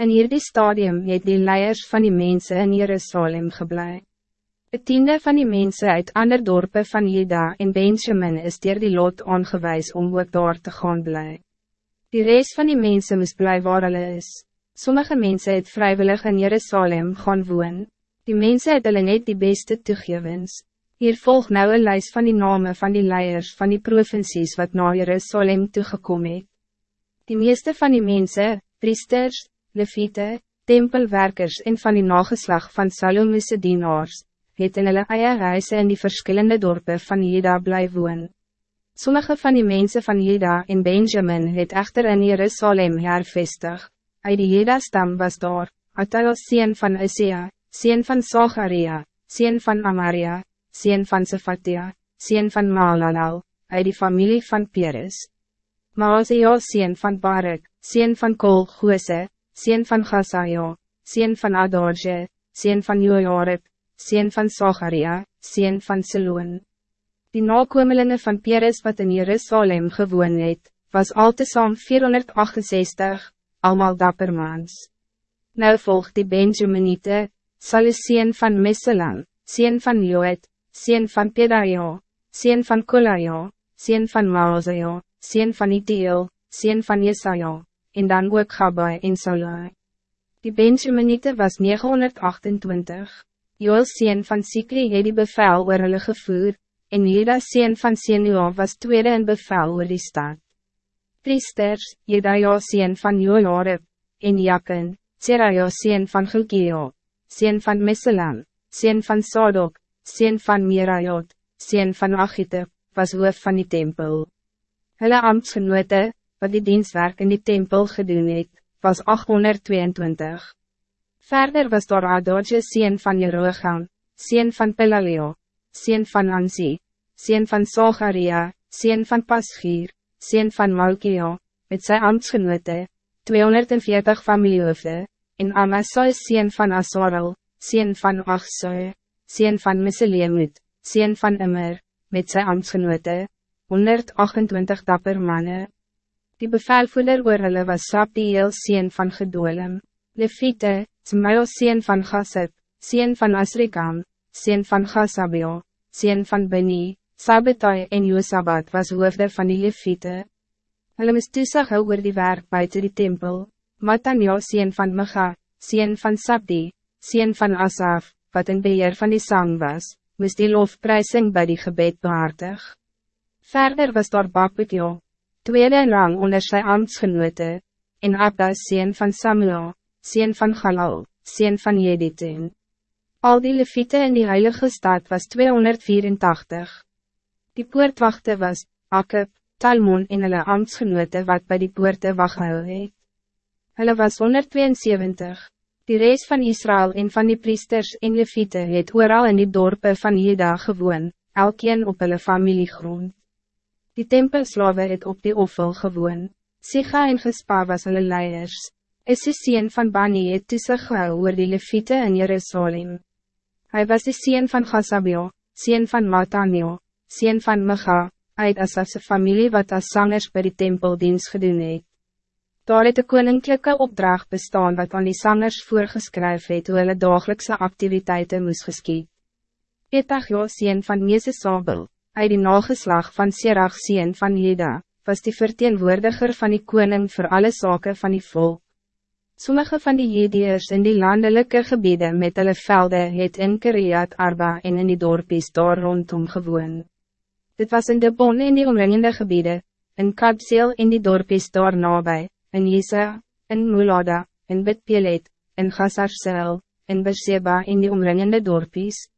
In hierdie stadium het die leiers van die mensen in Jerusalem geblei. Het tiende van die mensen uit ander dorpen van Juda en Benjamin is dier die lot aangewijs om ook daar te gaan blij. Die rest van die mensen moest blij waar hulle is. Sommige mensen het vrijwillig in Jerusalem gaan woon. Die mensen het hulle net die beste toegewens. Hier volg nou een lijst van die namen van die leiers van die provincies wat naar Jerusalem toegekomen het. Die meeste van die mensen, priesters, leviete, tempelwerkers en van die nageslag van Salomese dienaars, het in hulle eie reise in die verschillende dorpen van Jeda bly woon. Sommige van die mensen van Jeda en Benjamin het echter in Jerusalem hervestig. Uit die Jeda stam was daar, Atal sien van Isaiah, sien van Zacharia, sien van Amaria, sien van Sefatia, sien van Malalal, uit die familie van Peres. Maazia sien van Barak, sien van Kol Goose, sien van Gasaio, sien van Adorje, sien van Jojarib, sien van Zacharia, sien van Seloon. Die nakomelinge van Peres wat in Jerusalem gewoon het, was al te saam 468, allemaal dappermans. Nou volgt die Benjaminite, Salus sien van Messelan, sien van Joet, sien van Pedaio, sien van Kolaio, sien van Maazio, sien van Iteel, sien van Jesaja, en dan ook Gabai en Salai. Die Benjaminite was 928. Joel sien van Sikri het die bevel oor hulle gevoer, en Jeda sien van Senua was tweede in bevel oor die stad. Priesters, Jedaja sien van Jojarib, en Jakin, Seraja sien van Gilgeo, sien van Meselam, sien van Sadok, sien van Mirajot, sien van Achitep, was hoof van die tempel. Hulle ambtsgenote, wat die dienstwerk in die tempel gedoen het, was 822. Verder was daar Adodje sien van Jeroegam, sien van Pelaleo, sien van Ansi, sien van Zacharia, sien van Paschier, sien van Malkia, met sy ambtsgenote, 240 familiehoofde, en Amasai sien van Asarel, sien van Achsoi, sien van Miseleemut, sien van Immer, met sy ambtsgenote, 128 dapper mannen. Die bevelvoerder oor hulle was Sabdiel sien van Gedolem, Levite, Smail sien van Gassep, sien van Asrikam, sien van Gassabio, sien van Beni, Sabetai en Josabat was hoofde van die Levite. Hulle mis toesig hou oor die werk buiten die tempel, Matanja sien van Micha, sien van Sabdi, sien van Asaf, wat in beheer van die sang was, moest die lofprysing bij die gebed behartig. Verder was daar Bakbekio, tweede en rang onder sy ambtsgenote, en Abda sien van Samuel, sien van Galal, sien van Jediten. Al die leviete in die heilige stad was 284. Die poortwachte was, Akib, Talmon en hulle ambtsgenote wat bij die poorte waghou het. Hulle was 172. Die reis van Israël en van die priesters en leviete het ooral in die dorpen van Jeda gewoon, elkeen op hulle familiegrond. Die tempelslawe het op die offel gewoon, Siga en Gespa was hulle leiers is die sien van Bani het toesig gehou oor die leviete in Jerusalem. Hij was de sien van Gassabio, sien van Matanio, sien van Micha, uit Asafse familie wat als zangers bij die tempeldienst gedoen het. Daar het de koninklijke opdracht bestaan wat aan die zangers voorgeskryf het hoe hulle dagelijkse activiteiten moes geskiet. Petagio sien van Mese Sabel, uit die nageslag van Serach sien van Jeda, was die verteenwoordiger van die koning voor alle zaken van die volk. Sommige van die Jediërs in die landelijke gebieden met hulle velde het in Kiriat Arba en in die dorpies daar rondom gewoon. Dit was in de Bon in die omringende gebieden, in Kabseel in die dorpies daar nabij, in Jesa, in Mulada, in Bitpelet, in Gazarsel, in Berseba in die omringende dorpies.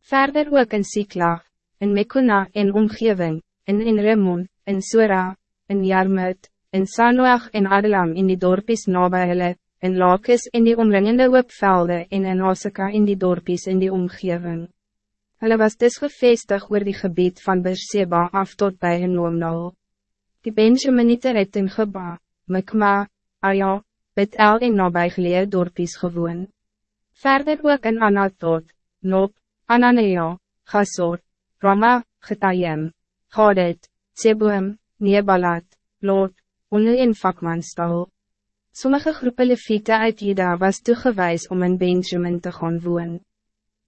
Verder ook in Siklag, in Mekuna in omgeving, in in Remon, in Sura, in Jarmut, in Sanoach en Adelam in die dorpies nabij hulle, in Lakis in die omringende hoopvelde en in Osaka in die dorpies in die omgeving. Hulle was dus gevestig oor die gebied van Berseba af tot bij hun Loomnal. Die Benjaminite het in Geba, Mikma, Aja, Bet-El en nabijgeleer dorpies gewoon. Verder ook in Anatot, Nop, Ananea, Gasor, Rama, Getayem, Gadet, Seboem, Nebalat, Lot, onder een vakmanstal. Sommige groepen leviete uit Juda was toegewijs om in Benjamin te gaan woon.